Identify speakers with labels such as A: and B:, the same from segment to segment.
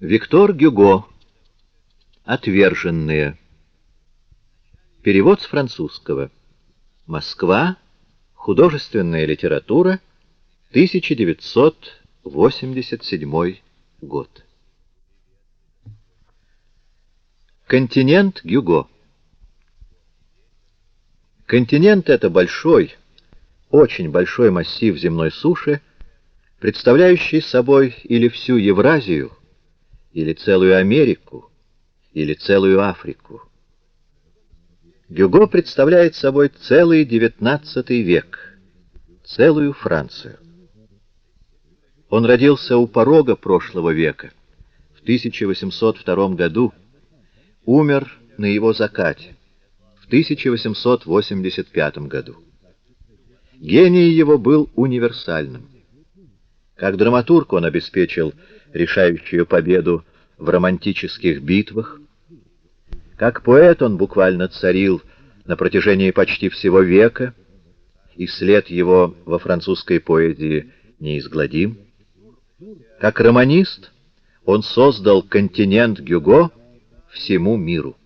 A: Виктор Гюго. Отверженные. Перевод с французского. Москва. Художественная литература. 1987 год. Континент Гюго. Континент — это большой, очень большой массив земной суши, представляющий собой или всю Евразию, или целую Америку, или целую Африку. Гюго представляет собой целый XIX век, целую Францию. Он родился у порога прошлого века, в 1802 году, умер на его закате, в 1885 году. Гений его был универсальным. Как драматург он обеспечил решающую победу в романтических битвах. Как поэт он буквально царил на протяжении почти всего века, и след его во французской поэзии неизгладим. Как романист он создал континент Гюго всему миру.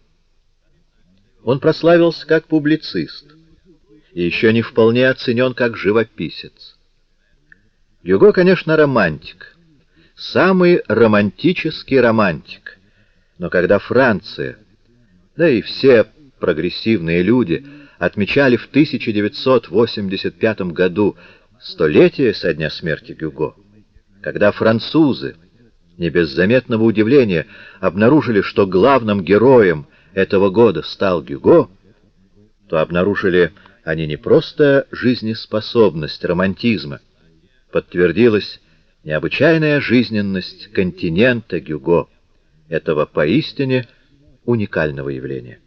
A: Он прославился как публицист и еще не вполне оценен как живописец. Гюго, конечно, романтик, самый романтический романтик. Но когда Франция, да и все прогрессивные люди отмечали в 1985 году столетие со дня смерти Гюго, когда французы, не без заметного удивления, обнаружили, что главным героем этого года стал Гюго, то обнаружили они не просто жизнеспособность романтизма, подтвердилась необычайная жизненность континента Гюго, этого поистине уникального явления.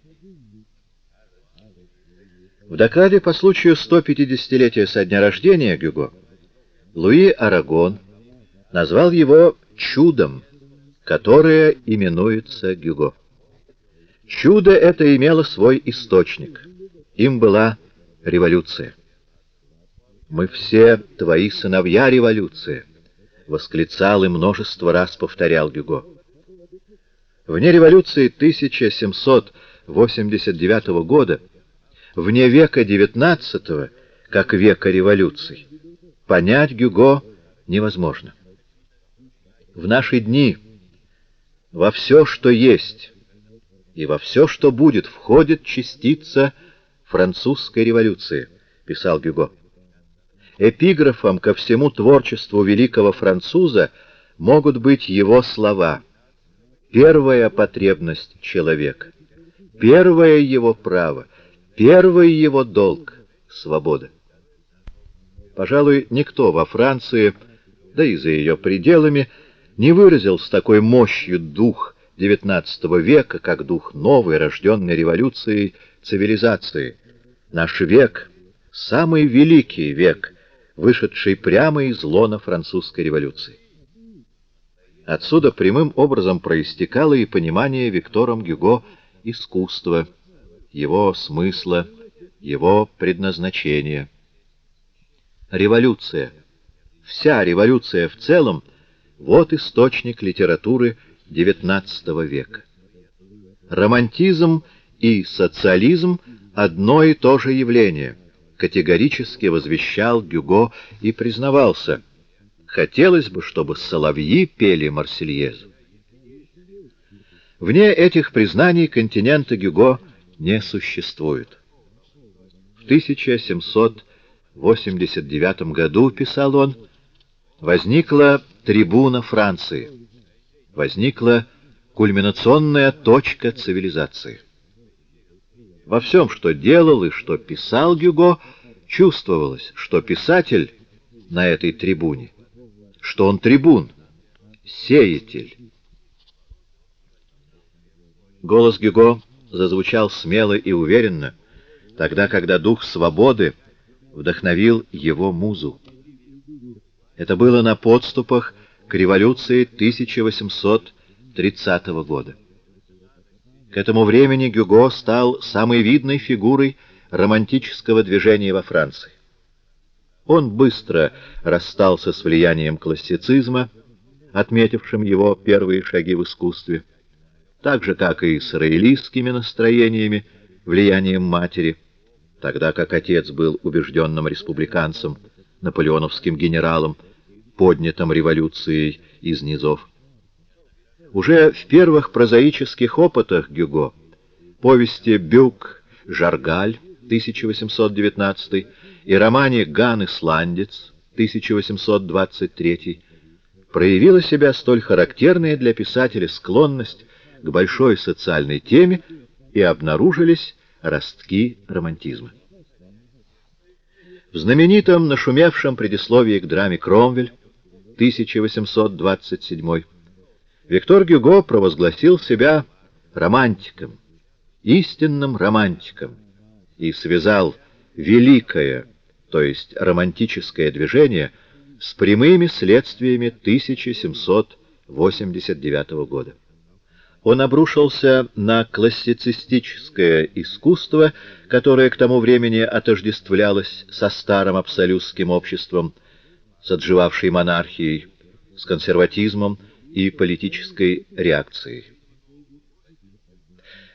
A: В докладе по случаю 150-летия со дня рождения Гюго Луи Арагон назвал его чудом, которое именуется Гюго. Чудо это имело свой источник. Им была революция. «Мы все твои сыновья, революция!» — восклицал и множество раз повторял Гюго. Вне революции 1789 года, вне века XIX, как века революций, понять Гюго невозможно. В наши дни во все, что есть, и во все, что будет, входит частица французской революции, писал Гюго. Эпиграфом ко всему творчеству великого француза могут быть его слова. Первая потребность человека, первое его право, первый его долг — свобода. Пожалуй, никто во Франции, да и за ее пределами, не выразил с такой мощью дух XIX века, как дух новой, рожденной революцией цивилизации. Наш век — самый великий век — вышедший прямо из лона французской революции. Отсюда прямым образом проистекало и понимание Виктором Гюго искусства, его смысла, его предназначения. Революция, вся революция в целом, вот источник литературы XIX века. Романтизм и социализм — одно и то же явление — категорически возвещал Гюго и признавался. Хотелось бы, чтобы соловьи пели Марсельезу. Вне этих признаний континента Гюго не существует. В 1789 году, писал он, возникла трибуна Франции, возникла кульминационная точка цивилизации. Во всем, что делал и что писал Гюго, чувствовалось, что писатель на этой трибуне, что он трибун, сеятель. Голос Гюго зазвучал смело и уверенно, тогда, когда дух свободы вдохновил его музу. Это было на подступах к революции 1830 года. К этому времени Гюго стал самой видной фигурой романтического движения во Франции. Он быстро расстался с влиянием классицизма, отметившим его первые шаги в искусстве, так же, как и с раэлистскими настроениями, влиянием матери, тогда как отец был убежденным республиканцем, наполеоновским генералом, поднятым революцией из низов. Уже в первых прозаических опытах Гюго, повести «Бюк», «Жаргаль» 1819 и романе «Ган Исландец» 1823 проявила себя столь характерная для писателя склонность к большой социальной теме и обнаружились ростки романтизма. В знаменитом нашумевшем предисловии к драме «Кромвель» 1827 Виктор Гюго провозгласил себя романтиком, истинным романтиком, и связал великое, то есть романтическое движение, с прямыми следствиями 1789 года. Он обрушился на классицистическое искусство, которое к тому времени отождествлялось со старым абсолютским обществом, с отживавшей монархией, с консерватизмом и политической реакцией.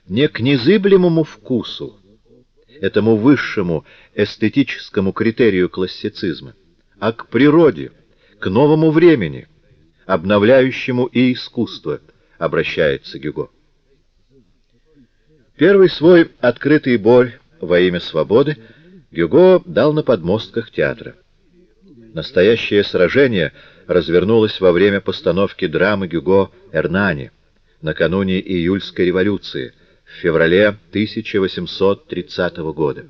A: Не к незыблемому вкусу, этому высшему эстетическому критерию классицизма, а к природе, к новому времени, обновляющему и искусство, обращается Гюго. Первый свой открытый бой во имя свободы Гюго дал на подмостках театра. Настоящее сражение развернулось во время постановки драмы Гюго «Эрнани» накануне июльской революции в феврале 1830 года.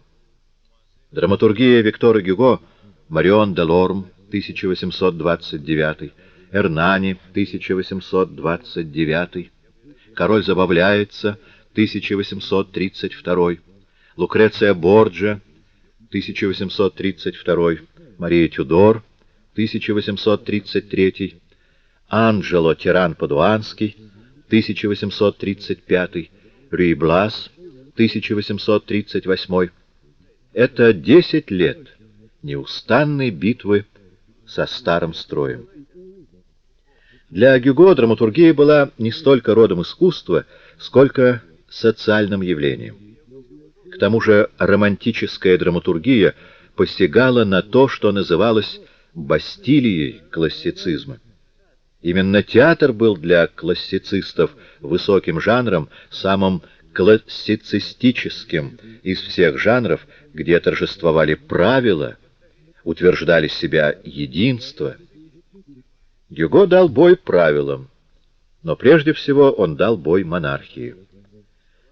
A: Драматургия Виктора Гюго «Марион де Лорм» 1829, «Эрнани» 1829, «Король забавляется» 1832, Лукреция Борджа 1832, Мария Тюдор, 1833, Анджело Тиран-Падуанский, 1835, Рюи Блас, 1838. Это 10 лет неустанной битвы со старым строем. Для Гюго драматургия была не столько родом искусства, сколько социальным явлением. К тому же романтическая драматургия — посягала на то, что называлось бастилией классицизма. Именно театр был для классицистов высоким жанром, самым классицистическим из всех жанров, где торжествовали правила, утверждали себя единство. Гюго дал бой правилам, но прежде всего он дал бой монархии.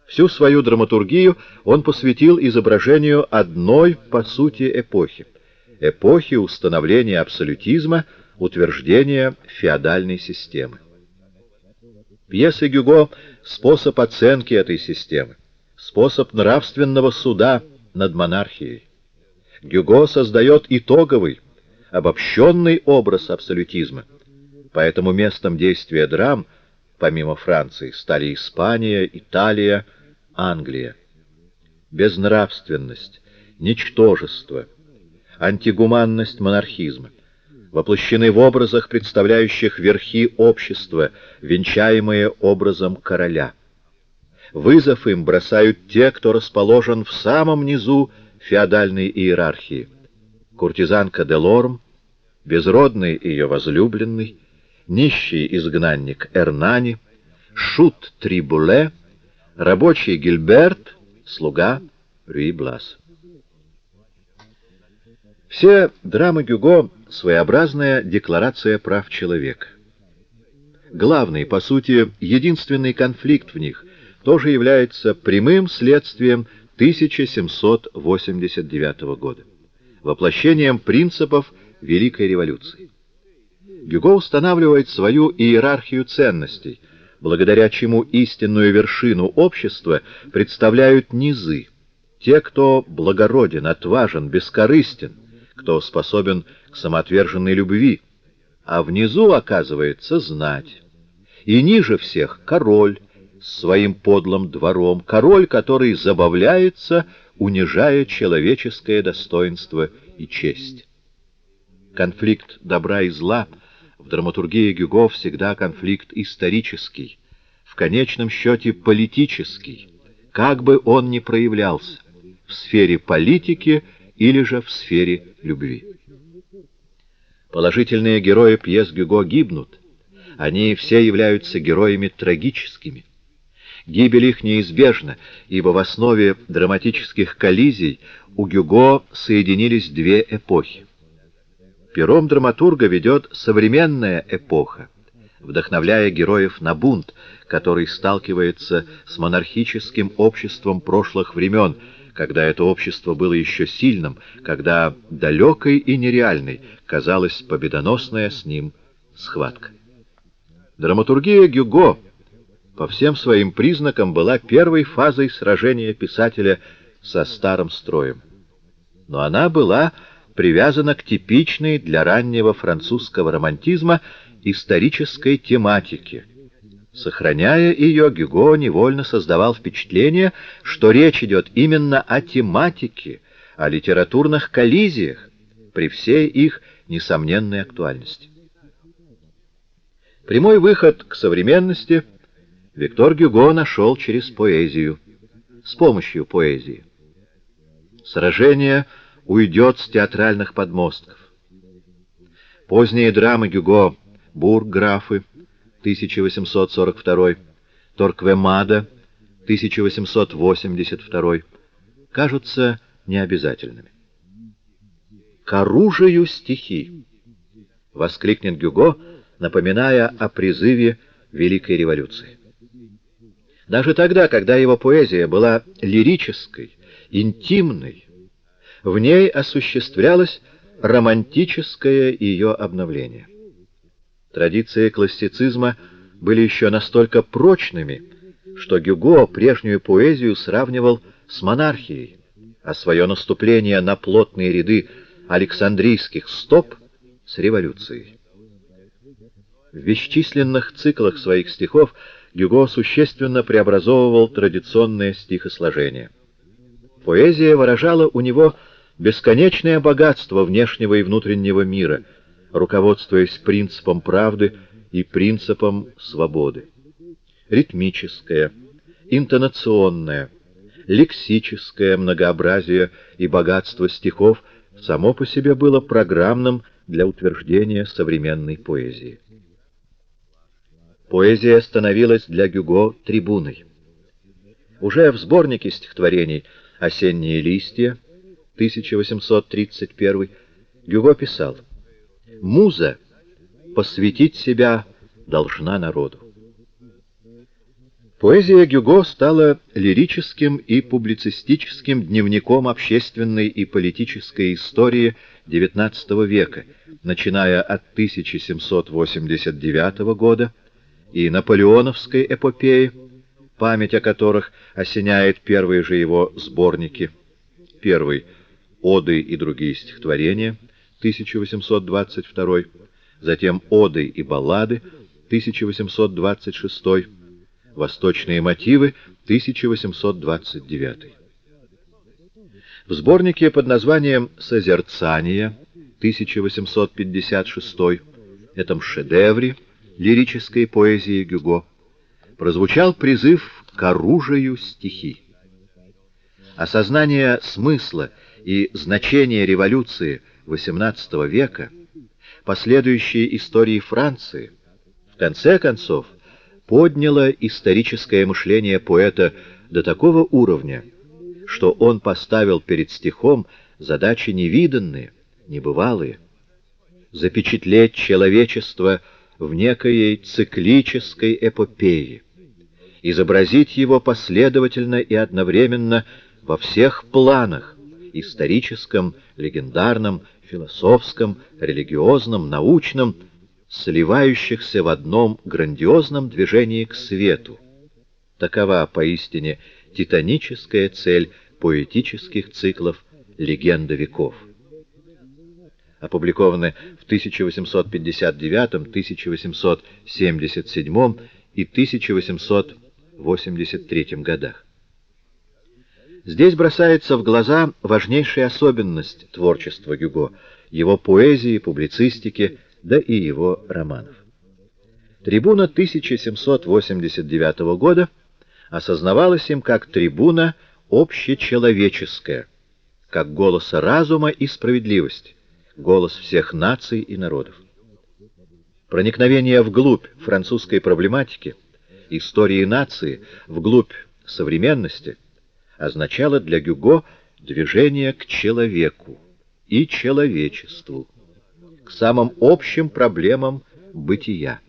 A: Всю свою драматургию он посвятил изображению одной, по сути, эпохи. Эпохи установления абсолютизма, утверждения феодальной системы. Пьесы Гюго — способ оценки этой системы, способ нравственного суда над монархией. Гюго создает итоговый, обобщенный образ абсолютизма, поэтому местом действия драм, помимо Франции, стали Испания, Италия, Англия. Безнравственность, ничтожество, антигуманность монархизма воплощены в образах, представляющих верхи общества, венчаемые образом короля. Вызов им бросают те, кто расположен в самом низу феодальной иерархии. Куртизанка Делорм, безродный ее возлюбленный, нищий изгнанник Эрнани, шут Трибуле — Рабочий Гильберт, слуга Рюи Блас. Все драмы Гюго — своеобразная декларация прав человека. Главный, по сути, единственный конфликт в них тоже является прямым следствием 1789 года, воплощением принципов Великой революции. Гюго устанавливает свою иерархию ценностей — благодаря чему истинную вершину общества представляют низы, те, кто благороден, отважен, бескорыстен, кто способен к самоотверженной любви, а внизу оказывается знать. И ниже всех король с своим подлым двором, король, который забавляется, унижая человеческое достоинство и честь. Конфликт добра и зла В драматургии Гюго всегда конфликт исторический, в конечном счете политический, как бы он ни проявлялся, в сфере политики или же в сфере любви. Положительные герои пьес Гюго гибнут, они все являются героями трагическими. Гибель их неизбежна, ибо в основе драматических коллизий у Гюго соединились две эпохи. Пером драматурга ведет современная эпоха, вдохновляя героев на бунт, который сталкивается с монархическим обществом прошлых времен, когда это общество было еще сильным, когда далекой и нереальной казалась победоносная с ним схватка. Драматургия Гюго по всем своим признакам была первой фазой сражения писателя со старым строем. Но она была привязана к типичной для раннего французского романтизма исторической тематике. Сохраняя ее, Гюго невольно создавал впечатление, что речь идет именно о тематике, о литературных коллизиях, при всей их несомненной актуальности. Прямой выход к современности Виктор Гюго нашел через поэзию, с помощью поэзии. Сражение — уйдет с театральных подмостков. Поздние драмы Гюго «Бургграфы» 1842, «Торквемада» 1882 кажутся необязательными. «К оружию стихи!» — воскликнет Гюго, напоминая о призыве Великой революции. Даже тогда, когда его поэзия была лирической, интимной, в ней осуществлялось романтическое ее обновление. Традиции классицизма были еще настолько прочными, что Гюго прежнюю поэзию сравнивал с монархией, а свое наступление на плотные ряды Александрийских стоп с революцией. В бесчисленных циклах своих стихов Гюго существенно преобразовывал традиционное стихосложение. Поэзия выражала у него бесконечное богатство внешнего и внутреннего мира, руководствуясь принципом правды и принципом свободы. Ритмическое, интонационное, лексическое многообразие и богатство стихов само по себе было программным для утверждения современной поэзии. Поэзия становилась для Гюго трибуной. Уже в сборнике стихотворений «Осенние листья» 1831, Гюго писал, «Муза посвятить себя должна народу». Поэзия Гюго стала лирическим и публицистическим дневником общественной и политической истории XIX века, начиная от 1789 года и наполеоновской эпопеи, память о которых осеняет первые же его сборники. Первый — «Оды и другие стихотворения» 1822, затем «Оды и баллады» 1826, «Восточные мотивы» 1829. В сборнике под названием «Созерцание» 1856, этом шедевре лирической поэзии Гюго, прозвучал призыв к оружию стихи. Осознание смысла и значение революции XVIII века, последующие истории Франции, в конце концов, подняло историческое мышление поэта до такого уровня, что он поставил перед стихом задачи невиданные, небывалые. Запечатлеть человечество в некой циклической эпопее, изобразить его последовательно и одновременно во всех планах, историческом, легендарном, философском, религиозном, научном, сливающихся в одном грандиозном движении к свету. Такова поистине титаническая цель поэтических циклов «Легенда веков». Опубликованы в 1859, 1877 и 1883 годах. Здесь бросается в глаза важнейшая особенность творчества Гюго, его поэзии, публицистики, да и его романов. Трибуна 1789 года осознавалась им как трибуна общечеловеческая, как голос разума и справедливости, голос всех наций и народов. Проникновение вглубь французской проблематики, истории нации, вглубь современности означало для Гюго движение к человеку и человечеству, к самым общим проблемам бытия.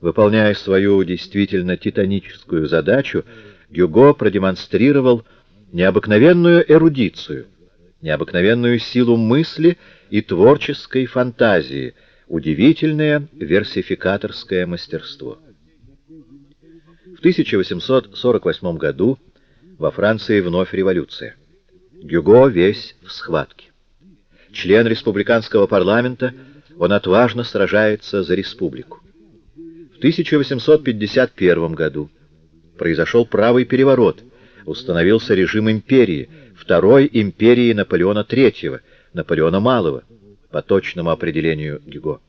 A: Выполняя свою действительно титаническую задачу, Гюго продемонстрировал необыкновенную эрудицию, необыкновенную силу мысли и творческой фантазии, удивительное версификаторское мастерство. В 1848 году во Франции вновь революция. Гюго весь в схватке. Член республиканского парламента, он отважно сражается за республику. В 1851 году произошел правый переворот, установился режим империи, второй империи Наполеона III, Наполеона Малого, по точному определению Гюго.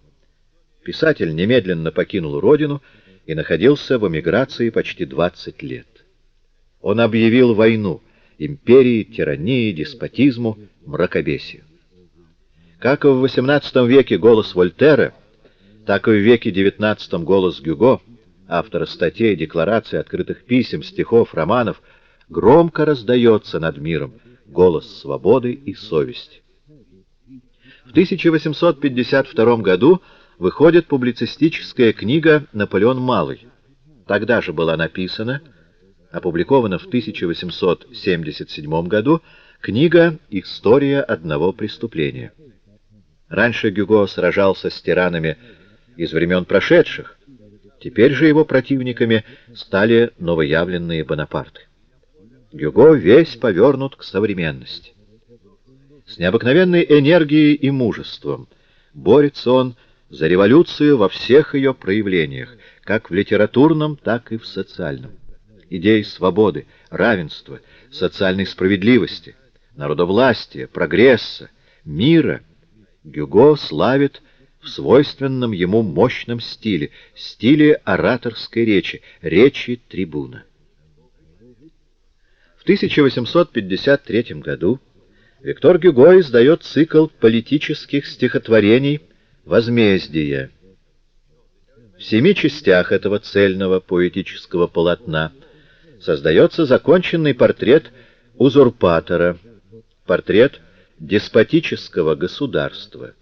A: Писатель немедленно покинул родину и находился в эмиграции почти 20 лет. Он объявил войну империи, тирании, деспотизму, мракобесию. Как в XVIII веке голос Вольтера, так и в веке XIX голос Гюго, автора статей, деклараций, открытых писем, стихов, романов, громко раздается над миром голос свободы и совести. В 1852 году выходит публицистическая книга «Наполеон Малый». Тогда же была написана, опубликована в 1877 году, книга «История одного преступления». Раньше Гюго сражался с тиранами из времен прошедших, теперь же его противниками стали новоявленные Бонапарты. Гюго весь повернут к современности. С необыкновенной энергией и мужеством борется он за революцию во всех ее проявлениях, как в литературном, так и в социальном. Идеи свободы, равенства, социальной справедливости, народовластия, прогресса, мира Гюго славит в свойственном ему мощном стиле, стиле ораторской речи, речи трибуна. В 1853 году Виктор Гюго издает цикл политических стихотворений «Возмездие». В семи частях этого цельного поэтического полотна создается законченный портрет узурпатора, портрет деспотического государства.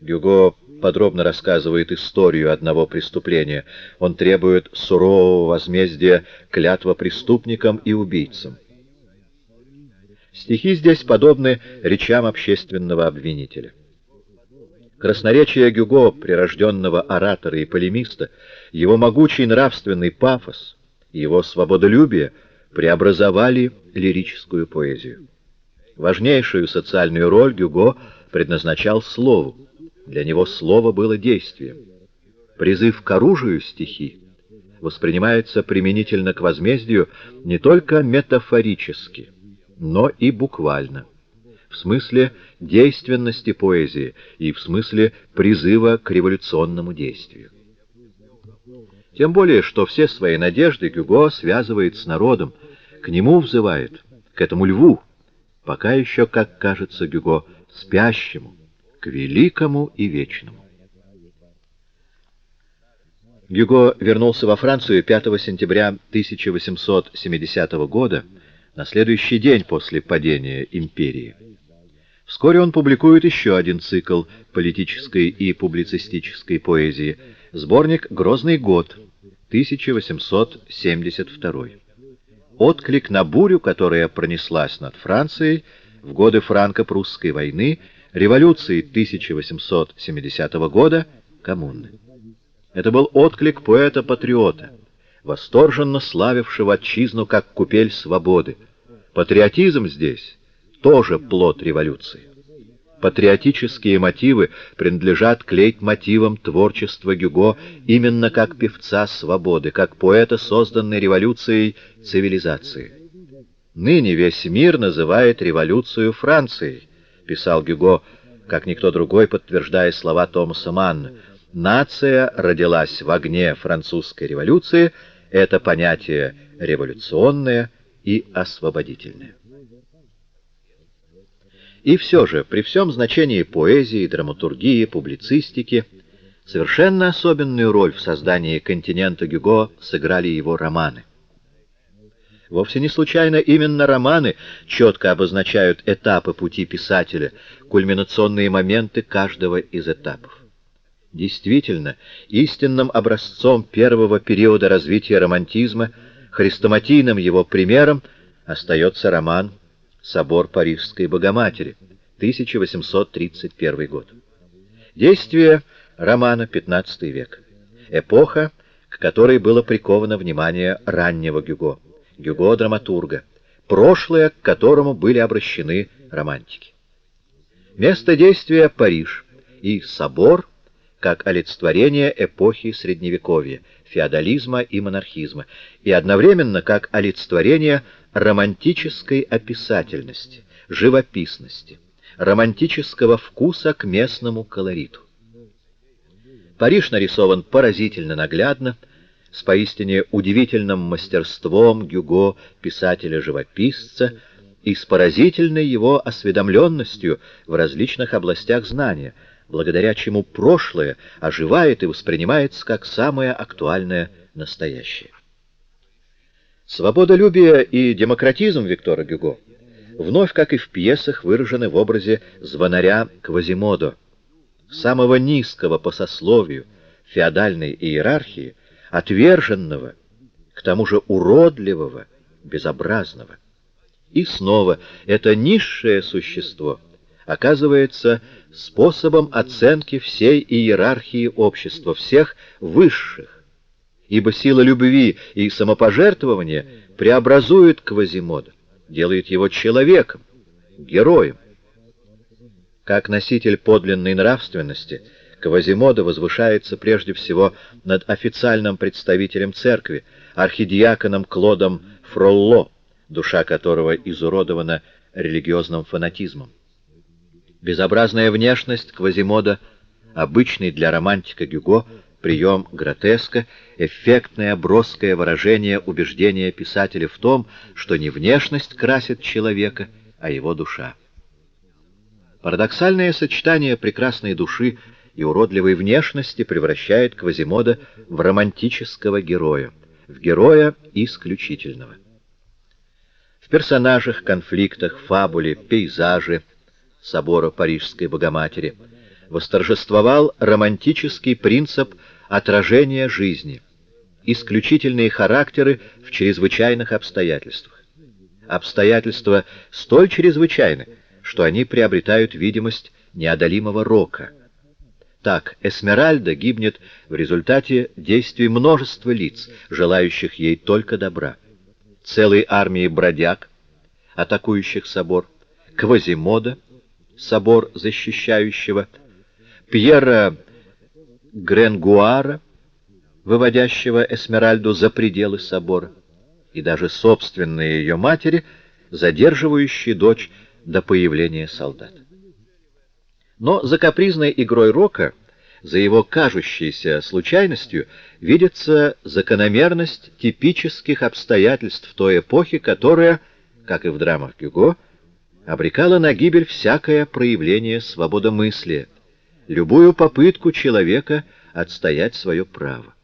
A: Гюго подробно рассказывает историю одного преступления. Он требует сурового возмездия клятва преступникам и убийцам. Стихи здесь подобны речам общественного обвинителя. Красноречие Гюго, прирожденного оратора и полемиста, его могучий нравственный пафос, его свободолюбие преобразовали лирическую поэзию. Важнейшую социальную роль Гюго предназначал слову. Для него слово было действием. Призыв к оружию стихи воспринимается применительно к возмездию не только метафорически, но и буквально, в смысле действенности поэзии и в смысле призыва к революционному действию. Тем более, что все свои надежды Гюго связывает с народом, к нему взывает, к этому льву, пока еще, как кажется Гюго, спящему, к великому и вечному. Гюго вернулся во Францию 5 сентября 1870 года, на следующий день после падения империи. Вскоре он публикует еще один цикл политической и публицистической поэзии, сборник «Грозный год», 1872. Отклик на бурю, которая пронеслась над Францией в годы франко-прусской войны, революции 1870 года, коммуны. Это был отклик поэта-патриота, восторженно славившего отчизну как купель свободы, Патриотизм здесь тоже плод революции. Патриотические мотивы принадлежат к лейтмотивам творчества Гюго именно как певца свободы, как поэта, созданной революцией цивилизации. «Ныне весь мир называет революцию Францией», — писал Гюго как никто другой подтверждая слова Томаса Манна. Нация родилась в огне французской революции, это понятие революционное и освободительное. И все же, при всем значении поэзии, драматургии, публицистики, совершенно особенную роль в создании континента Гюго сыграли его романы. Вовсе не случайно именно романы четко обозначают этапы пути писателя, кульминационные моменты каждого из этапов. Действительно, истинным образцом первого периода развития романтизма, хрестоматийным его примером, остается роман «Собор Парижской Богоматери», 1831 год. Действие романа XV век. Эпоха, к которой было приковано внимание раннего Гюго. Гюго драматурга, прошлое, к которому были обращены романтики. Место действия — Париж, и собор как олицетворение эпохи Средневековья, феодализма и монархизма, и одновременно как олицетворение романтической описательности, живописности, романтического вкуса к местному колориту. Париж нарисован поразительно наглядно, с поистине удивительным мастерством Гюго, писателя-живописца, и с поразительной его осведомленностью в различных областях знания, благодаря чему прошлое оживает и воспринимается как самое актуальное настоящее. Свободолюбие и демократизм Виктора Гюго вновь, как и в пьесах, выражены в образе звонаря Квазимодо, самого низкого по сословию феодальной иерархии, отверженного, к тому же уродливого, безобразного. И снова это низшее существо оказывается способом оценки всей иерархии общества, всех высших, ибо сила любви и самопожертвования преобразует Квазимода, делает его человеком, героем. Как носитель подлинной нравственности — Квазимода возвышается прежде всего над официальным представителем церкви, архидиаконом Клодом Фролло, душа которого изуродована религиозным фанатизмом. Безобразная внешность Квазимода, обычный для романтика Гюго, прием гротеска, эффектное броское выражение убеждения писателя в том, что не внешность красит человека, а его душа. Парадоксальное сочетание прекрасной души и уродливой внешности превращает Квазимода в романтического героя, в героя исключительного. В персонажах, конфликтах, фабуле, пейзаже собора Парижской Богоматери восторжествовал романтический принцип отражения жизни, исключительные характеры в чрезвычайных обстоятельствах. Обстоятельства столь чрезвычайны, что они приобретают видимость неодолимого рока — так, Эсмеральда гибнет в результате действий множества лиц, желающих ей только добра. Целой армии бродяг, атакующих собор, Квазимода, собор защищающего, Пьера Гренгуара, выводящего Эсмеральду за пределы собора, и даже собственные ее матери, задерживающие дочь до появления солдат. Но за капризной игрой Рока, за его кажущейся случайностью, видится закономерность типических обстоятельств той эпохи, которая, как и в драмах Гюго, обрекала на гибель всякое проявление свободомыслия, любую попытку человека отстоять свое право.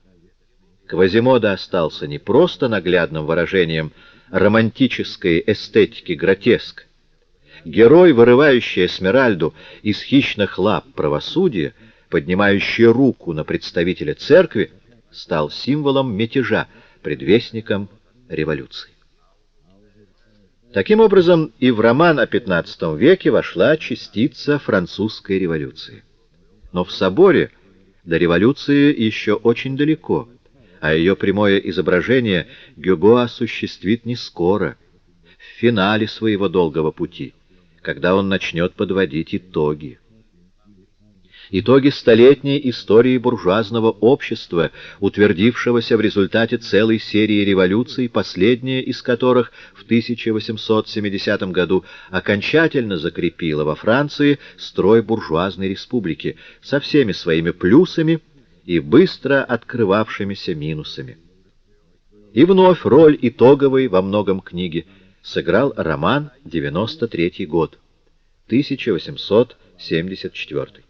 A: Квазимода остался не просто наглядным выражением романтической эстетики гротеск, Герой, вырывающий Эсмеральду из хищных лап правосудия, поднимающий руку на представителя церкви, стал символом мятежа, предвестником революции. Таким образом, и в роман о XV веке вошла частица французской революции. Но в соборе до революции еще очень далеко, а ее прямое изображение Гюго осуществит не скоро, в финале своего долгого пути — когда он начнет подводить итоги. Итоги столетней истории буржуазного общества, утвердившегося в результате целой серии революций, последняя из которых в 1870 году окончательно закрепила во Франции строй буржуазной республики со всеми своими плюсами и быстро открывавшимися минусами. И вновь роль итоговой во многом книги сыграл роман «93 год», 1874.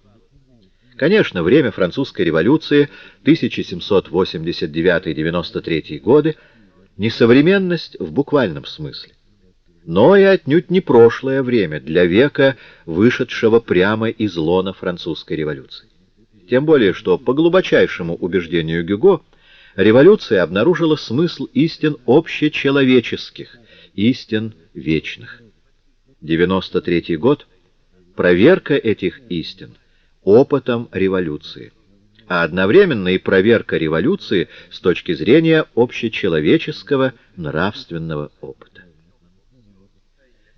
A: Конечно, время французской революции 1789-93 годы не современность в буквальном смысле, но и отнюдь не прошлое время для века, вышедшего прямо из лона французской революции. Тем более, что по глубочайшему убеждению Гюго революция обнаружила смысл истин общечеловеческих, истин вечных. 93 год — проверка этих истин опытом революции, а одновременно и проверка революции с точки зрения общечеловеческого нравственного опыта.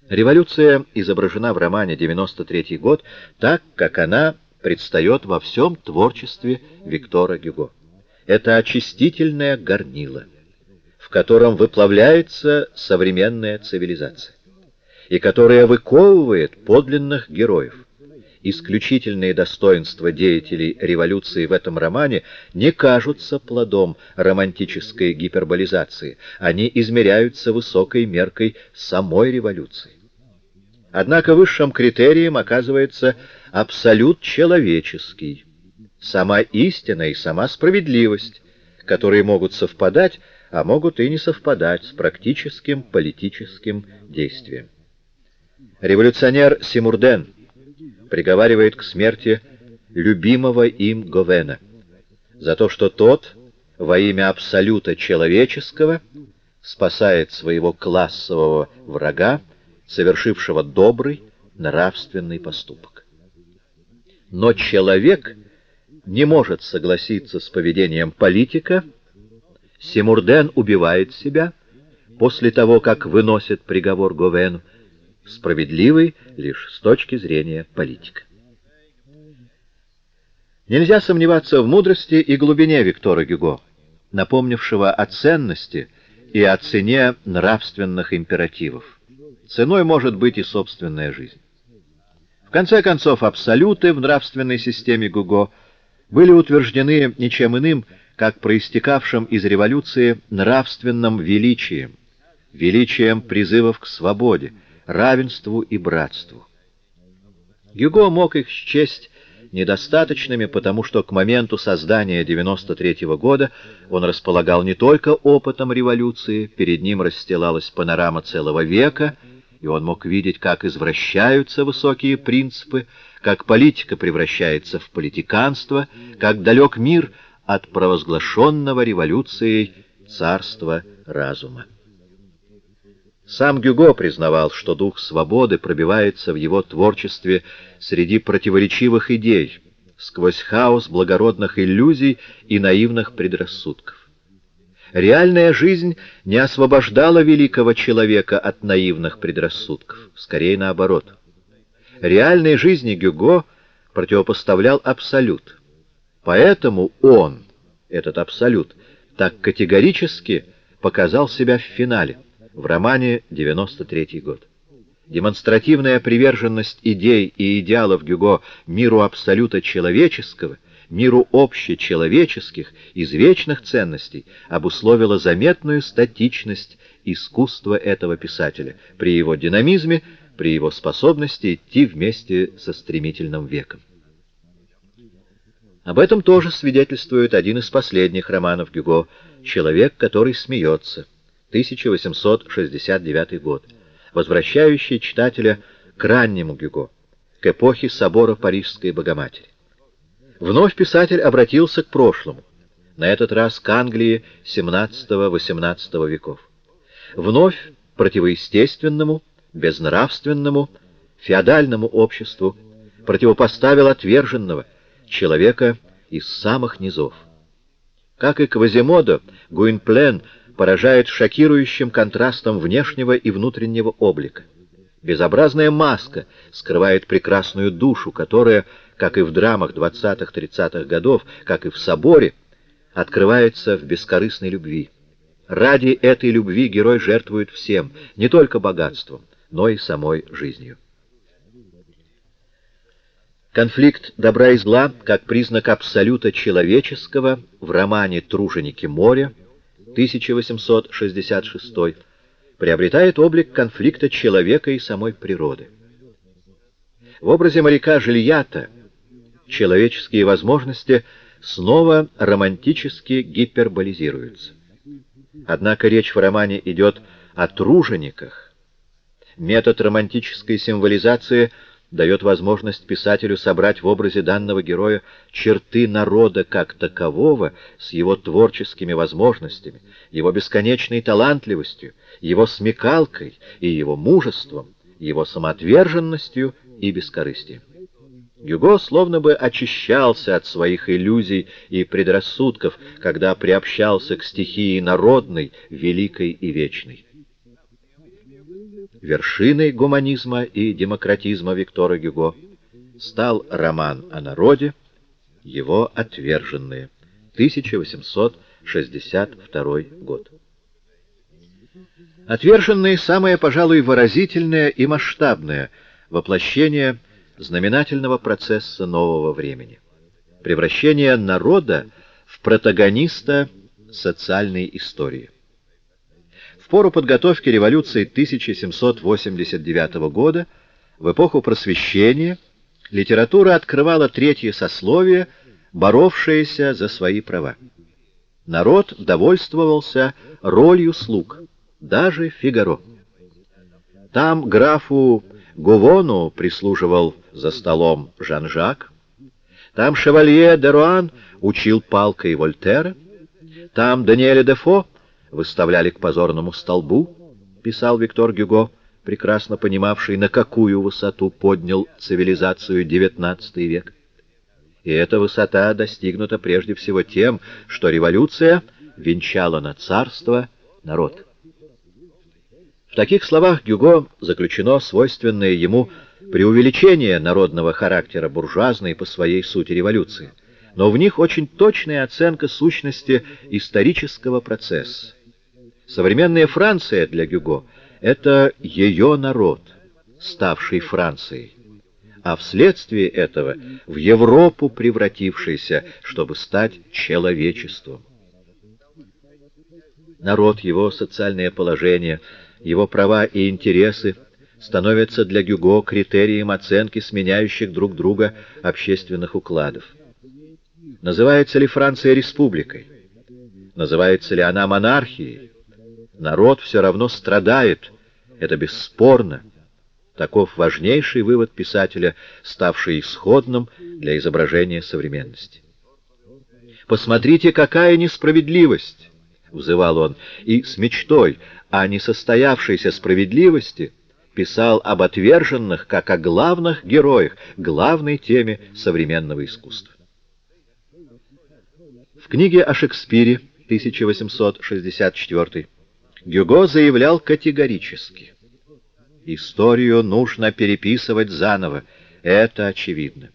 A: Революция изображена в романе «93 год» так, как она предстает во всем творчестве Виктора Гюго. Это очистительное горнило, в котором выплавляется современная цивилизация, и которая выковывает подлинных героев. Исключительные достоинства деятелей революции в этом романе не кажутся плодом романтической гиперболизации, они измеряются высокой меркой самой революции. Однако высшим критерием оказывается абсолют человеческий, сама истина и сама справедливость, которые могут совпадать, а могут и не совпадать с практическим политическим действием. Революционер Симурден приговаривает к смерти любимого им Говена за то, что тот во имя абсолюта человеческого спасает своего классового врага, совершившего добрый, нравственный поступок. Но человек не может согласиться с поведением политика, Симурден убивает себя после того, как выносит приговор Говену, справедливый лишь с точки зрения политика. Нельзя сомневаться в мудрости и глубине Виктора Гюго, напомнившего о ценности и о цене нравственных императивов. Ценой может быть и собственная жизнь. В конце концов, абсолюты в нравственной системе Гуго были утверждены ничем иным, как проистекавшим из революции нравственным величием, величием призывов к свободе, равенству и братству. Гюго мог их счесть недостаточными, потому что к моменту создания 93 -го года он располагал не только опытом революции, перед ним расстилалась панорама целого века — и он мог видеть, как извращаются высокие принципы, как политика превращается в политиканство, как далек мир от провозглашенного революцией царства разума. Сам Гюго признавал, что дух свободы пробивается в его творчестве среди противоречивых идей, сквозь хаос благородных иллюзий и наивных предрассудков. Реальная жизнь не освобождала великого человека от наивных предрассудков, скорее наоборот. Реальной жизни Гюго противопоставлял абсолют. Поэтому он, этот абсолют, так категорически показал себя в финале, в романе «93 год». Демонстративная приверженность идей и идеалов Гюго миру абсолюта человеческого миру общечеловеческих, извечных ценностей обусловила заметную статичность искусства этого писателя при его динамизме, при его способности идти вместе со стремительным веком. Об этом тоже свидетельствует один из последних романов Гюго «Человек, который смеется», 1869 год, возвращающий читателя к раннему Гюго, к эпохе собора Парижской Богоматери. Вновь писатель обратился к прошлому, на этот раз к Англии XVII-XVIII веков. Вновь противоестественному, безнравственному, феодальному обществу противопоставил отверженного, человека из самых низов. Как и Квазимодо, Гуинплен поражает шокирующим контрастом внешнего и внутреннего облика Безобразная маска скрывает прекрасную душу, которая, как и в драмах 20-30-х годов, как и в соборе, открывается в бескорыстной любви. Ради этой любви герой жертвует всем, не только богатством, но и самой жизнью. Конфликт добра и зла как признак абсолюта человеческого в романе «Труженики моря» 1866 приобретает облик конфликта человека и самой природы. В образе моряка Жильята человеческие возможности снова романтически гиперболизируются. Однако речь в романе идет о тружениках. Метод романтической символизации – дает возможность писателю собрать в образе данного героя черты народа как такового с его творческими возможностями, его бесконечной талантливостью, его смекалкой и его мужеством, его самоотверженностью и бескорыстием. Юго словно бы очищался от своих иллюзий и предрассудков, когда приобщался к стихии народной, великой и вечной. Вершиной гуманизма и демократизма Виктора Гюго стал роман о народе, его отверженные, 1862 год. Отверженные — самое, пожалуй, выразительное и масштабное воплощение знаменательного процесса нового времени. Превращение народа в протагониста социальной истории. В пору подготовки революции 1789 года, в эпоху просвещения, литература открывала третье сословие, боровшееся за свои права. Народ довольствовался ролью слуг, даже Фигаро. Там графу Гувону прислуживал за столом Жан-Жак, там шевалье де Руан учил палкой Вольтера, там Даниэля Дефо выставляли к позорному столбу, писал Виктор Гюго, прекрасно понимавший, на какую высоту поднял цивилизацию XIX век. И эта высота достигнута прежде всего тем, что революция венчала на царство народ. В таких словах Гюго заключено свойственное ему преувеличение народного характера буржуазной по своей сути революции, но в них очень точная оценка сущности исторического процесса Современная Франция для Гюго — это ее народ, ставший Францией, а вследствие этого в Европу превратившийся, чтобы стать человечеством. Народ, его социальное положение, его права и интересы становятся для Гюго критерием оценки сменяющих друг друга общественных укладов. Называется ли Франция республикой? Называется ли она монархией? Народ все равно страдает, это бесспорно. Таков важнейший вывод писателя, ставший исходным для изображения современности. «Посмотрите, какая несправедливость!» — взывал он, и с мечтой о несостоявшейся справедливости писал об отверженных, как о главных героях, главной теме современного искусства. В книге о Шекспире 1864 Гюго заявлял категорически. Историю нужно переписывать заново, это очевидно.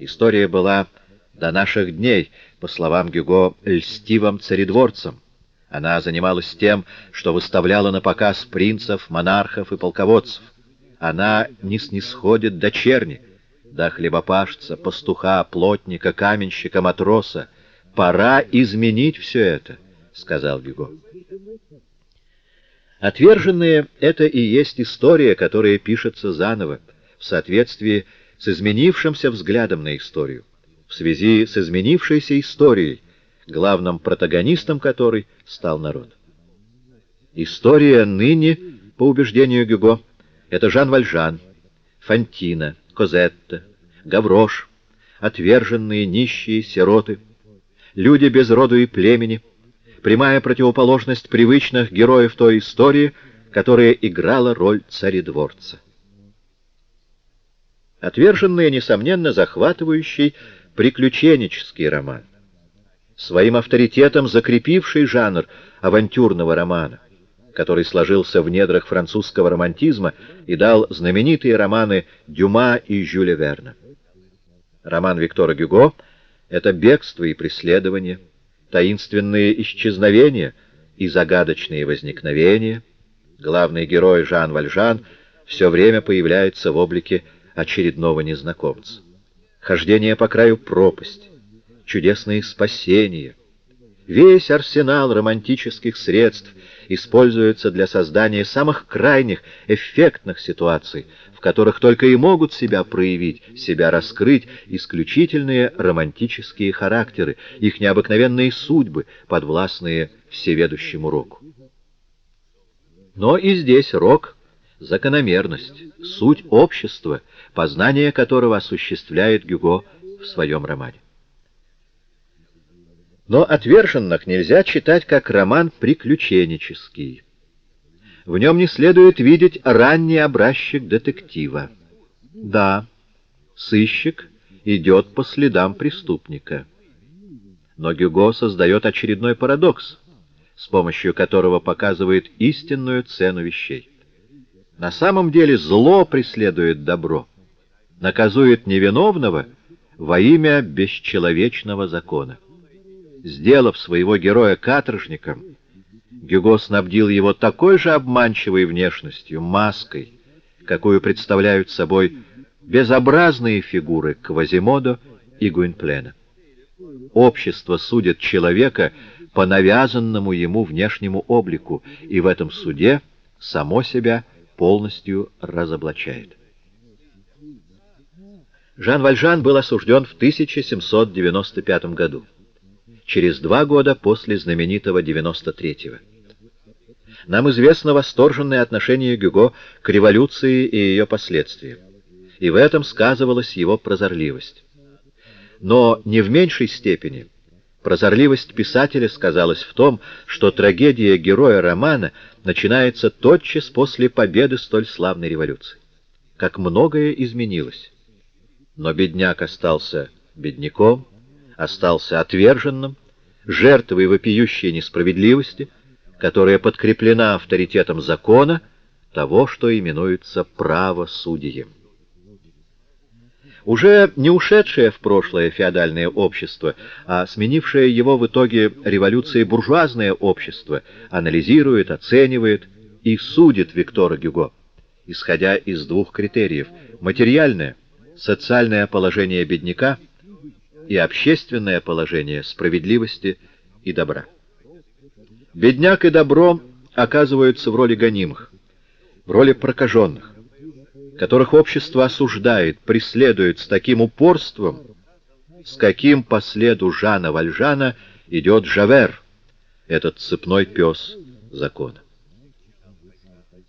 A: История была до наших дней, по словам Гюго, льстивым царедворцем. Она занималась тем, что выставляла на показ принцев, монархов и полководцев. Она не снисходит до черни, до хлебопашца, пастуха, плотника, каменщика, матроса. Пора изменить все это, — сказал Гюго. Отверженные — это и есть история, которая пишется заново, в соответствии с изменившимся взглядом на историю, в связи с изменившейся историей, главным протагонистом которой стал народ. История ныне, по убеждению Гюго, это Жан Вальжан, Фантина, Козетта, Гаврош, отверженные нищие сироты, люди без роду и племени — прямая противоположность привычных героев той истории, которая играла роль царедворца. Отверженный, несомненно, захватывающий приключенческий роман, своим авторитетом закрепивший жанр авантюрного романа, который сложился в недрах французского романтизма и дал знаменитые романы Дюма и Жюля Верна. Роман Виктора Гюго — это бегство и преследование, таинственные исчезновения и загадочные возникновения. Главный герой Жан Вальжан все время появляется в облике очередного незнакомца. Хождение по краю пропасти, чудесные спасения — Весь арсенал романтических средств используется для создания самых крайних, эффектных ситуаций, в которых только и могут себя проявить, себя раскрыть исключительные романтические характеры, их необыкновенные судьбы, подвластные всеведущему року. Но и здесь рок — закономерность, суть общества, познание которого осуществляет Гюго в своем романе. Но «Отверженных» нельзя читать как роман приключенческий. В нем не следует видеть ранний образчик детектива. Да, сыщик идет по следам преступника. Но Гюго создает очередной парадокс, с помощью которого показывает истинную цену вещей. На самом деле зло преследует добро, наказует невиновного во имя бесчеловечного закона. Сделав своего героя каторжником, Гюго снабдил его такой же обманчивой внешностью, маской, какую представляют собой безобразные фигуры Квазимодо и Гуинплена. Общество судит человека по навязанному ему внешнему облику, и в этом суде само себя полностью разоблачает. Жан Вальжан был осужден в 1795 году через два года после знаменитого 93-го. Нам известно восторженное отношение Гюго к революции и ее последствиям, и в этом сказывалась его прозорливость. Но не в меньшей степени прозорливость писателя сказалась в том, что трагедия героя романа начинается тотчас после победы столь славной революции. Как многое изменилось. Но бедняк остался бедняком, остался отверженным, жертвой вопиющей несправедливости, которая подкреплена авторитетом закона, того, что именуется правосудием. Уже не ушедшее в прошлое феодальное общество, а сменившее его в итоге революции буржуазное общество анализирует, оценивает и судит Виктора Гюго, исходя из двух критериев – материальное, социальное положение бедняка – и общественное положение справедливости и добра. Бедняк и добро оказываются в роли гонимых, в роли прокаженных, которых общество осуждает, преследует с таким упорством, с каким по следу Жана Вальжана идет Жавер, этот цепной пес закона.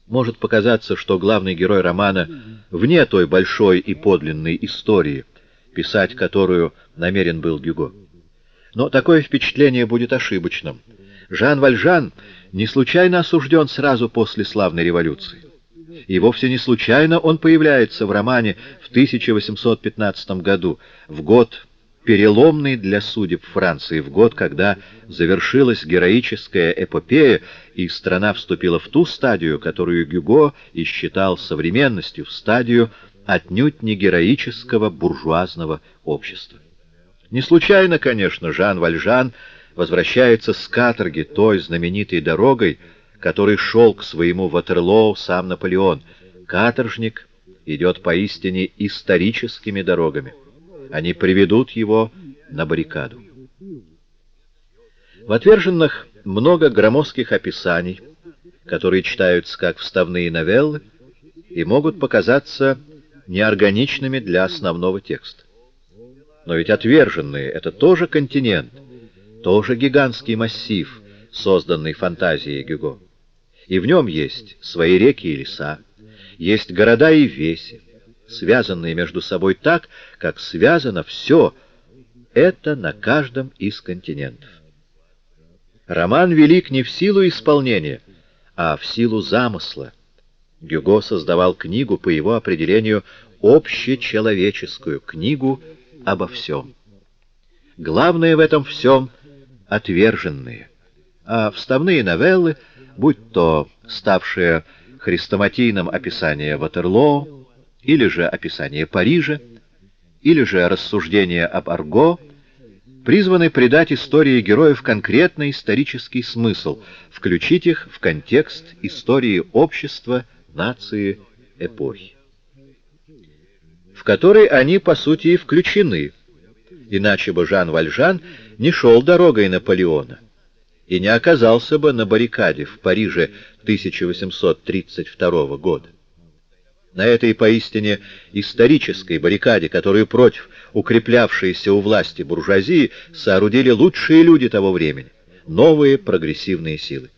A: Может показаться, что главный герой романа вне той большой и подлинной истории, писать которую намерен был Гюго. Но такое впечатление будет ошибочным. Жан Вальжан не случайно осужден сразу после славной революции. И вовсе не случайно он появляется в романе в 1815 году, в год переломный для судеб Франции, в год, когда завершилась героическая эпопея, и страна вступила в ту стадию, которую Гюго и считал современностью, в стадию отнюдь не героического буржуазного общества. Не случайно, конечно, Жан Вальжан возвращается с каторги той знаменитой дорогой, которой шел к своему Ватерлоу сам Наполеон. Каторжник идет поистине историческими дорогами. Они приведут его на баррикаду. В «Отверженных» много громоздких описаний, которые читаются как вставные новеллы и могут показаться неорганичными для основного текста. Но ведь отверженные — это тоже континент, тоже гигантский массив, созданный фантазией Гюго. И в нем есть свои реки и леса, есть города и веси, связанные между собой так, как связано все это на каждом из континентов. Роман велик не в силу исполнения, а в силу замысла. Гюго создавал книгу по его определению общечеловеческую книгу обо всем. Главное в этом всем — отверженные, а вставные новеллы будь то ставшее хрестоматийным описание Ватерлоо, или же описание Парижа, или же рассуждение об Арго, призваны придать истории героев конкретный исторический смысл, включить их в контекст истории общества, нации, эпохи, в который они, по сути, и включены, иначе бы Жан Вальжан не шел дорогой Наполеона и не оказался бы на баррикаде в Париже 1832 года. На этой поистине исторической баррикаде, которую против укреплявшейся у власти буржуазии соорудили лучшие люди того времени, новые прогрессивные силы.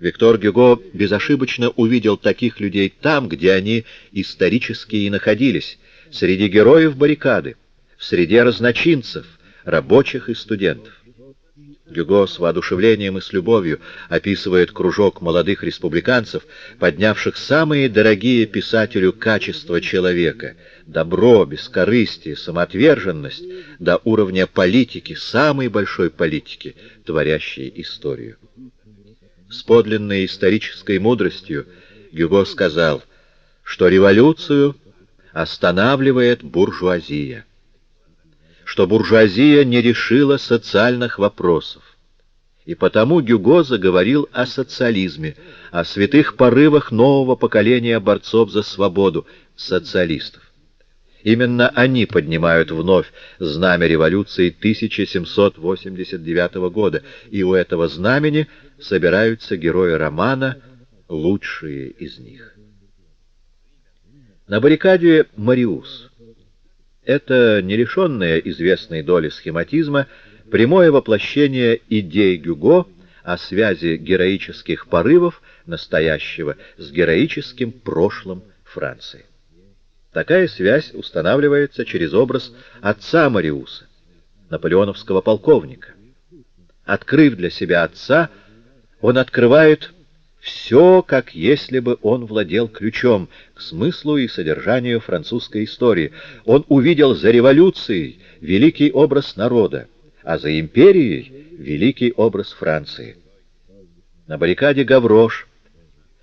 A: Виктор Гюго безошибочно увидел таких людей там, где они исторически и находились, среди героев баррикады, в среде разночинцев, рабочих и студентов. Гюго с воодушевлением и с любовью описывает кружок молодых республиканцев, поднявших самые дорогие писателю качества человека — добро, бескорыстие, самоотверженность до уровня политики, самой большой политики, творящей историю. С подлинной исторической мудростью Гюго сказал, что революцию останавливает буржуазия что буржуазия не решила социальных вопросов. И потому Гюго заговорил о социализме, о святых порывах нового поколения борцов за свободу, социалистов. Именно они поднимают вновь знамя революции 1789 года, и у этого знамени собираются герои романа, лучшие из них. На баррикаде Мариус это не лишенное известной доли схематизма, прямое воплощение идей Гюго о связи героических порывов настоящего с героическим прошлым Франции. Такая связь устанавливается через образ отца Мариуса, наполеоновского полковника. Открыв для себя отца, он открывает все, как если бы он владел ключом к смыслу и содержанию французской истории. Он увидел за революцией великий образ народа, а за империей великий образ Франции. На баррикаде Гаврош,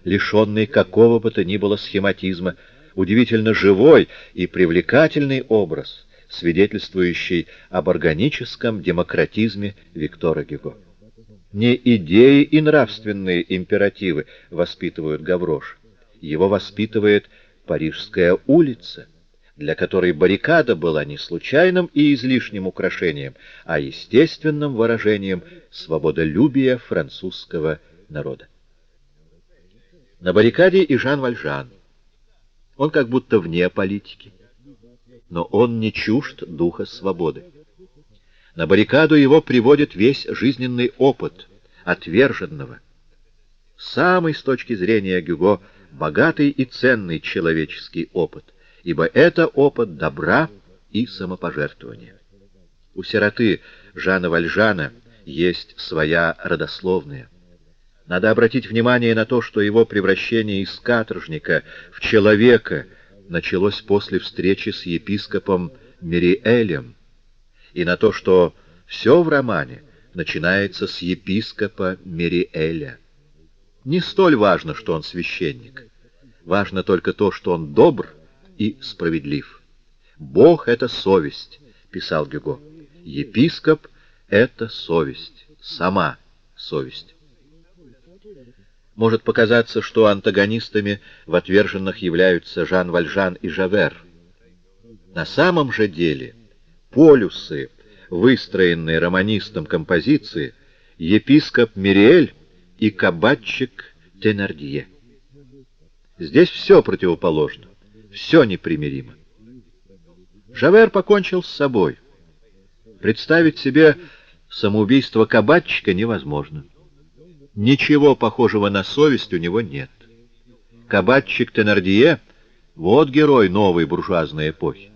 A: лишенный какого бы то ни было схематизма, удивительно живой и привлекательный образ, свидетельствующий об органическом демократизме Виктора Гюго. Не идеи и нравственные императивы воспитывают Гаврош. Его воспитывает Парижская улица, для которой баррикада была не случайным и излишним украшением, а естественным выражением свободолюбия французского народа. На баррикаде и Жан Вальжан. Он как будто вне политики, но он не чужд духа свободы. На баррикаду его приводит весь жизненный опыт отверженного. Самый, с точки зрения Гюго, богатый и ценный человеческий опыт, ибо это опыт добра и самопожертвования. У сироты Жана Вальжана есть своя родословная. Надо обратить внимание на то, что его превращение из каторжника в человека началось после встречи с епископом Мериэлем, и на то, что все в романе начинается с епископа Мериэля. Не столь важно, что он священник. Важно только то, что он добр и справедлив. «Бог — это совесть», — писал Гюго. «Епископ — это совесть, сама совесть». Может показаться, что антагонистами в отверженных являются Жан Вальжан и Жавер. На самом же деле полюсы, выстроенные романистом композиции, епископ Мириэль и кабачик Тенардье. Здесь все противоположно, все непримиримо. Жавер покончил с собой. Представить себе самоубийство кабачика невозможно. Ничего похожего на совесть у него нет. Кабачик Тенардье — вот герой новой буржуазной эпохи.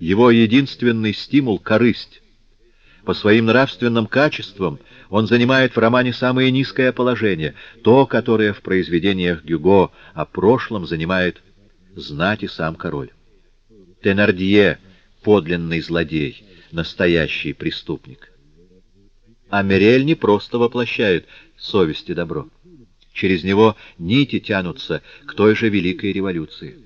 A: Его единственный стимул — корысть. По своим нравственным качествам он занимает в романе самое низкое положение, то, которое в произведениях Гюго о прошлом занимает знать и сам король. Тенардье — подлинный злодей, настоящий преступник. А Мерель не просто воплощает совесть и добро. Через него нити тянутся к той же великой революции.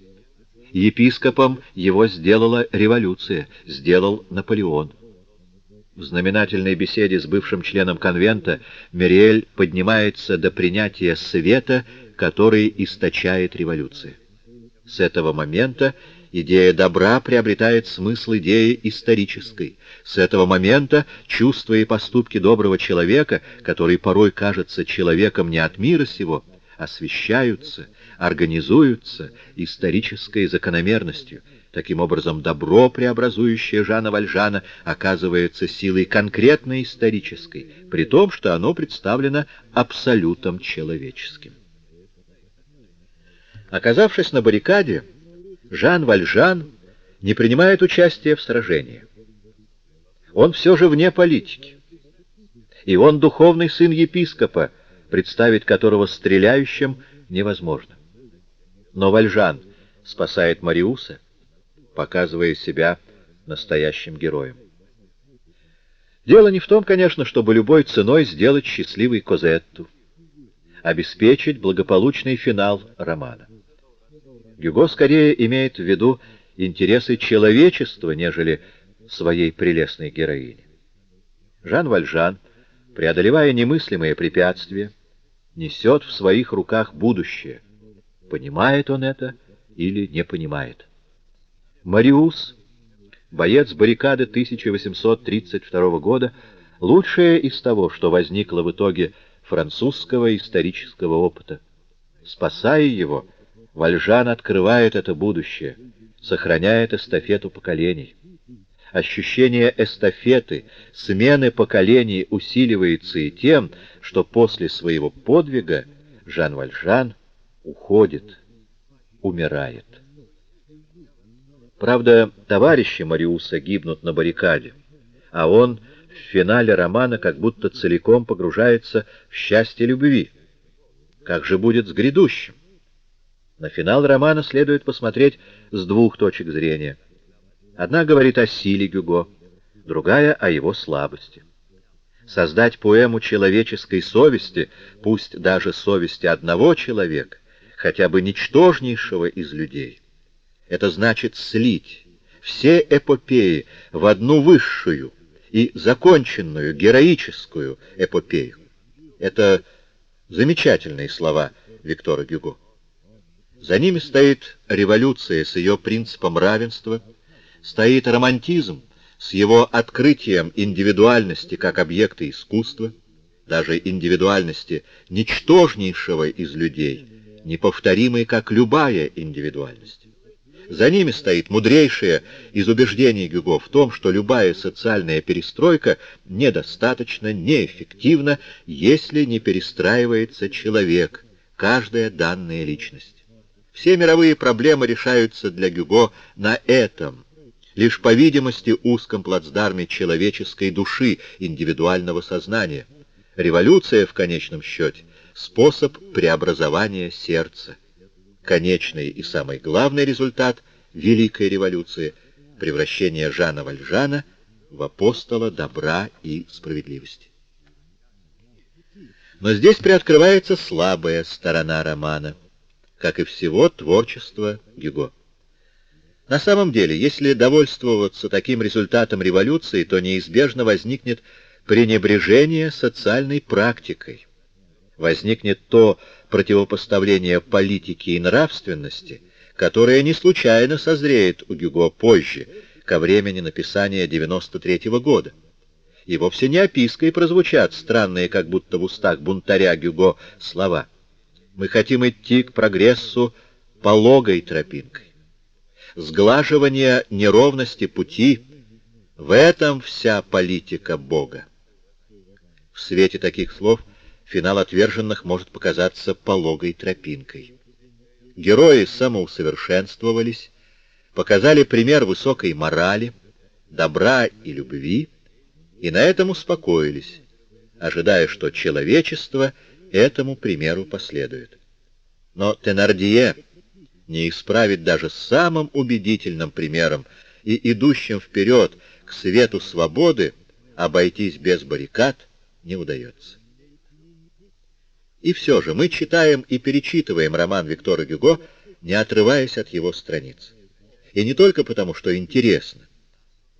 A: Епископом его сделала революция, сделал Наполеон. В знаменательной беседе с бывшим членом конвента Мириэль поднимается до принятия света, который источает революция. С этого момента идея добра приобретает смысл идеи исторической. С этого момента чувства и поступки доброго человека, который порой кажется человеком не от мира сего, освещаются, организуются исторической закономерностью. Таким образом, добро, преобразующее Жана Вальжана, оказывается силой конкретно исторической, при том, что оно представлено абсолютом человеческим. Оказавшись на баррикаде, Жан Вальжан не принимает участия в сражении. Он все же вне политики. И он духовный сын епископа, представить которого стреляющим невозможно. Но Вальжан спасает Мариуса, показывая себя настоящим героем. Дело не в том, конечно, чтобы любой ценой сделать счастливой Козетту, обеспечить благополучный финал романа. Гюго скорее имеет в виду интересы человечества, нежели своей прелестной героини. Жан Вальжан, преодолевая немыслимые препятствия, несет в своих руках будущее. Понимает он это или не понимает? Мариус, боец баррикады 1832 года, лучшее из того, что возникло в итоге французского исторического опыта. Спасая его, Вальжан открывает это будущее, сохраняет эстафету поколений. Ощущение эстафеты, смены поколений усиливается и тем, что после своего подвига Жан Вальжан уходит, умирает. Правда, товарищи Мариуса гибнут на баррикаде, а он в финале романа как будто целиком погружается в счастье любви. Как же будет с грядущим? На финал романа следует посмотреть с двух точек зрения. Одна говорит о силе Гюго, другая — о его слабости. Создать поэму человеческой совести, пусть даже совести одного человека, хотя бы ничтожнейшего из людей, это значит слить все эпопеи в одну высшую и законченную героическую эпопею. Это замечательные слова Виктора Гюго. За ними стоит революция с ее принципом равенства, стоит романтизм с его открытием индивидуальности как объекта искусства, даже индивидуальности ничтожнейшего из людей, неповторимой как любая индивидуальность. За ними стоит мудрейшее из убеждений Гюго в том, что любая социальная перестройка недостаточно, неэффективна, если не перестраивается человек, каждая данная личность. Все мировые проблемы решаются для Гюго на этом, лишь по видимости узком плацдарме человеческой души, индивидуального сознания. Революция, в конечном счете, способ преобразования сердца. Конечный и самый главный результат Великой революции — превращение Жана Вальжана в апостола добра и справедливости. Но здесь приоткрывается слабая сторона романа — как и всего творчества Гюго. На самом деле, если довольствоваться таким результатом революции, то неизбежно возникнет пренебрежение социальной практикой. Возникнет то противопоставление политики и нравственности, которое не случайно созреет у Гюго позже, ко времени написания 93 -го года. И вовсе не опиской прозвучат странные, как будто в устах бунтаря Гюго, слова — мы хотим идти к прогрессу пологой тропинкой. Сглаживание неровности пути — в этом вся политика Бога. В свете таких слов финал отверженных может показаться пологой тропинкой. Герои самоусовершенствовались, показали пример высокой морали, добра и любви, и на этом успокоились, ожидая, что человечество — этому примеру последует. Но Тенардие не исправит даже самым убедительным примером и идущим вперед к свету свободы обойтись без баррикад не удается. И все же мы читаем и перечитываем роман Виктора Гюго, не отрываясь от его страниц. И не только потому, что интересно.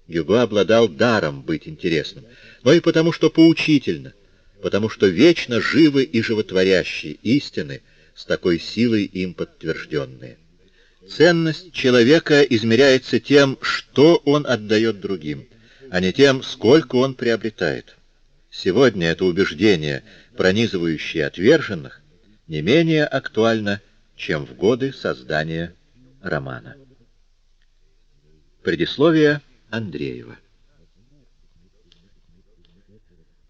A: Гюго обладал даром быть интересным, но и потому, что поучительно, потому что вечно живы и животворящие истины, с такой силой им подтвержденные. Ценность человека измеряется тем, что он отдает другим, а не тем, сколько он приобретает. Сегодня это убеждение, пронизывающее отверженных, не менее актуально, чем в годы создания романа. Предисловие Андреева